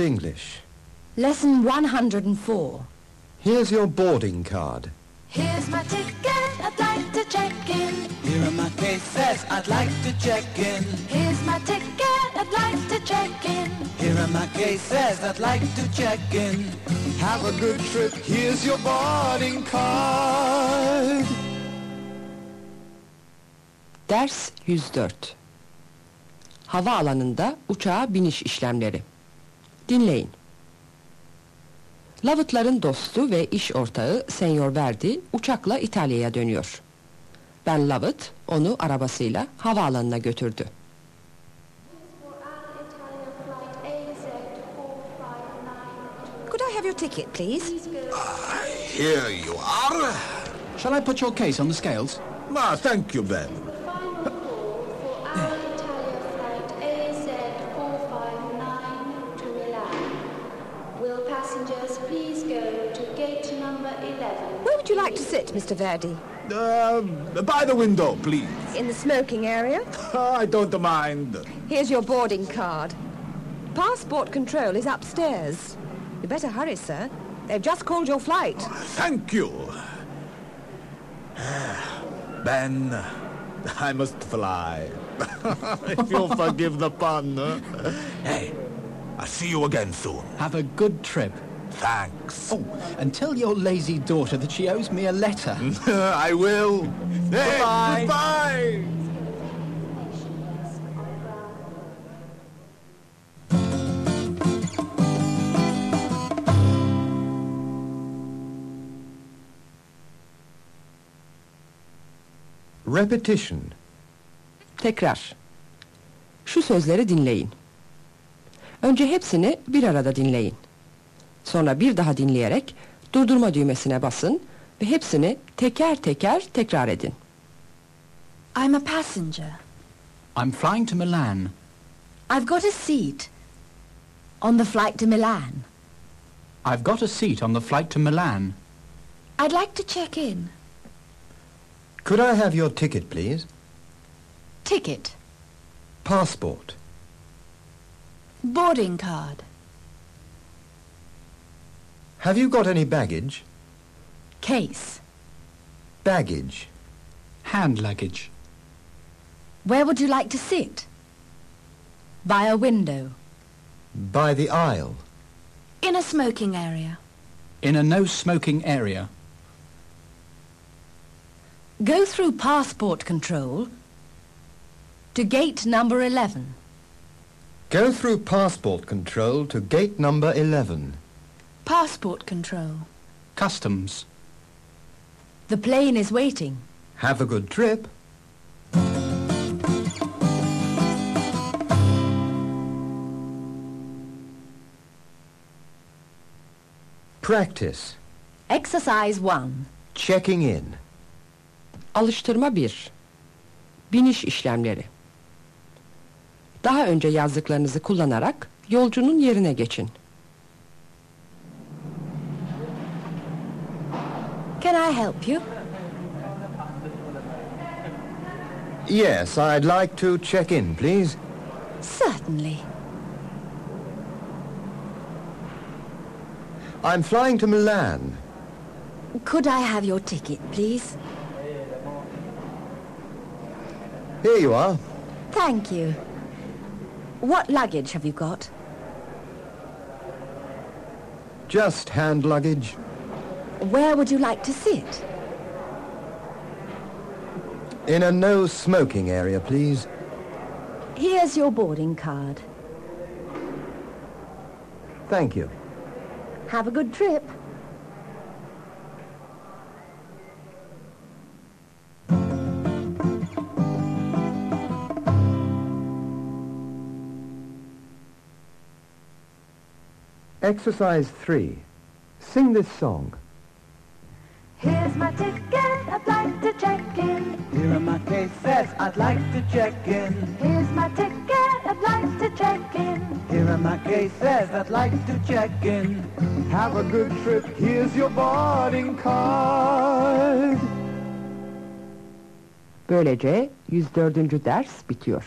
English. Lesson 104. Here's your boarding card. Here's my ticket, I'd like to check in. Here are my cases, I'd like to check in. Here's my ticket, I'd like to check in. Here are my cases, I'd like to check in. Have a good trip. Here's your boarding card. Ders 104 Hava alanında uçağa biniş işlemleri Dinleyin. Lovett'ların dostu ve iş ortağı Senyor Verdi uçakla İtalya'ya dönüyor. Ben Lovett onu arabasıyla havaalanına götürdü. Could I have your ticket, please? Here you are. Shall I put your case on the scales? Ah, thank you, Ben. Number 11? Where would you like to sit, Mr. Verdi? Uh, by the window, please. In the smoking area? I don't mind. Here's your boarding card. Passport control is upstairs. You better hurry, sir. They've just called your flight. Thank you. Ben, I must fly. if you'll forgive the pun. huh? Hey, I'll see you again soon. Have a good trip. Thanks. Oh, and tell your lazy daughter that she owes me a letter. I will. Hey, Goodbye. goodbye. Repetition. Tekrar. Şu sözleri dinleyin. Önce hepsini bir arada dinleyin. Sonra bir daha dinleyerek durdurma düğmesine basın ve hepsini teker teker tekrar edin. I'm a passenger. I'm flying to Milan. I've got a seat on the flight to Milan. I've got a seat on the flight to Milan. I'd like to check in. Could I have your ticket, please? Ticket. Passport. Boarding card. Have you got any baggage? Case. Baggage. Hand luggage. Where would you like to sit? By a window. By the aisle. In a smoking area. In a no-smoking area. Go through passport control to gate number 11. Go through passport control to gate number 11. Passport control. Customs. The plane is waiting. Have a good trip. Practice. Exercise 1. Checking in. Alıştırma 1. Biniş işlemleri. Daha önce yazdıklarınızı kullanarak yolcunun yerine geçin. Can I help you? Yes, I'd like to check in, please. Certainly. I'm flying to Milan. Could I have your ticket, please? Here you are. Thank you. What luggage have you got? Just hand luggage. Where would you like to sit? In a no smoking area, please. Here's your boarding card. Thank you. Have a good trip. Exercise 3. Sing this song. Here's my ticket, I'd like to check in. Here are my cases, I'd like to check in. Here's my ticket, I'd like to check in. Here are my cases, I'd like to check in. Have a good trip. Here's your boarding card. Böylece 104. ders bitiyor.